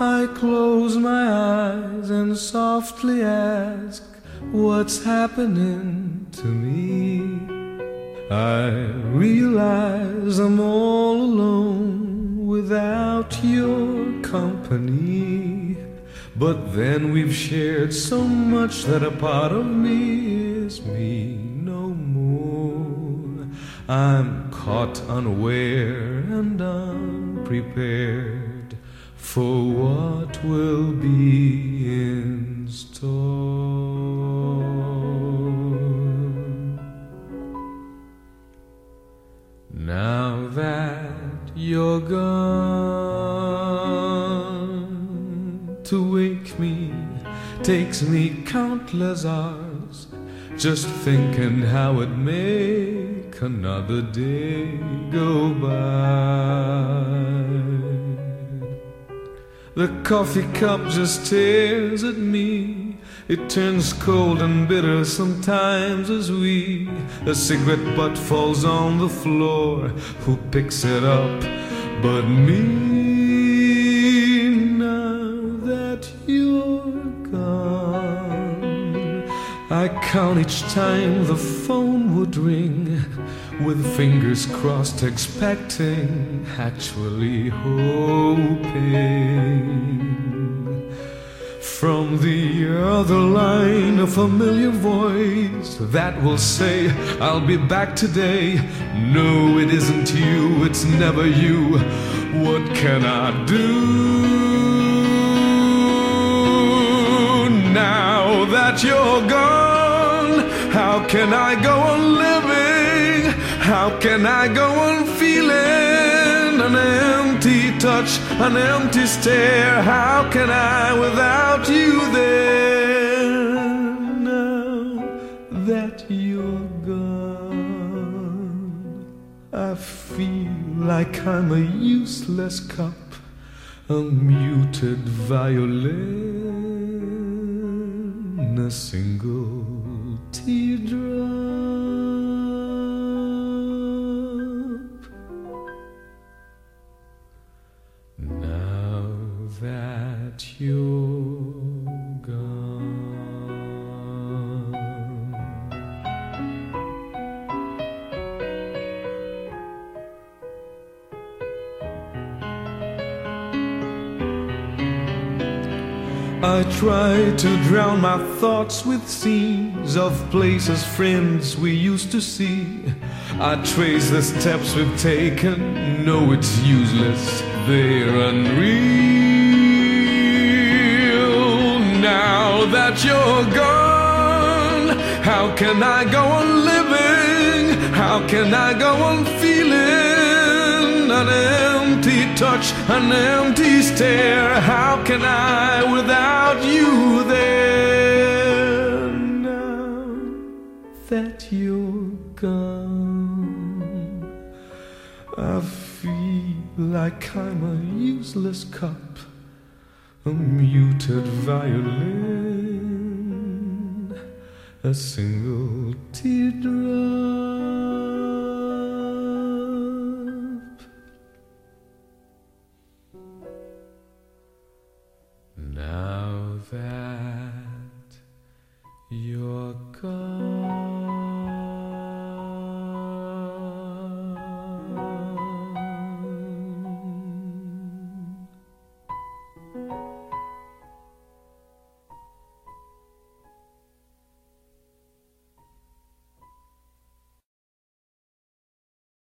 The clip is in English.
I close my eyes and softly ask what's happening to me. I realize I'm all alone without your company. But then we've shared so much that a part of me is me no more. I'm caught unaware and unprepared for what will be in store. Now that you're gone, to wake me takes me countless hours, just thinking how it make another day go by. The coffee cup just tears at me. It turns cold and bitter sometimes as we. A cigarette butt falls on the floor. Who picks it up but me? Now that you're gone, I count each time the would ring with fingers crossed, expecting, actually hoping. From the other line, a familiar voice that will say, I'll be back today. No, it isn't you, it's never you. What can I do now that you're gone? Can I go on living? How can I go on feeling an empty touch, an empty stare? How can I without you there? Now that you're gone, I feel like I'm a useless cup, a muted violin, a single teardrop. Now that you're I try to drown my thoughts with scenes of places, friends we used to see. I trace the steps we've taken, know it's useless, they're unreal. Now that you're gone, how can I go on living? How can I go on feeling empty touch, an empty stare? How can I without you there? Now that you're gone, I feel like I'm a useless cup, a muted violin, a single teardrop.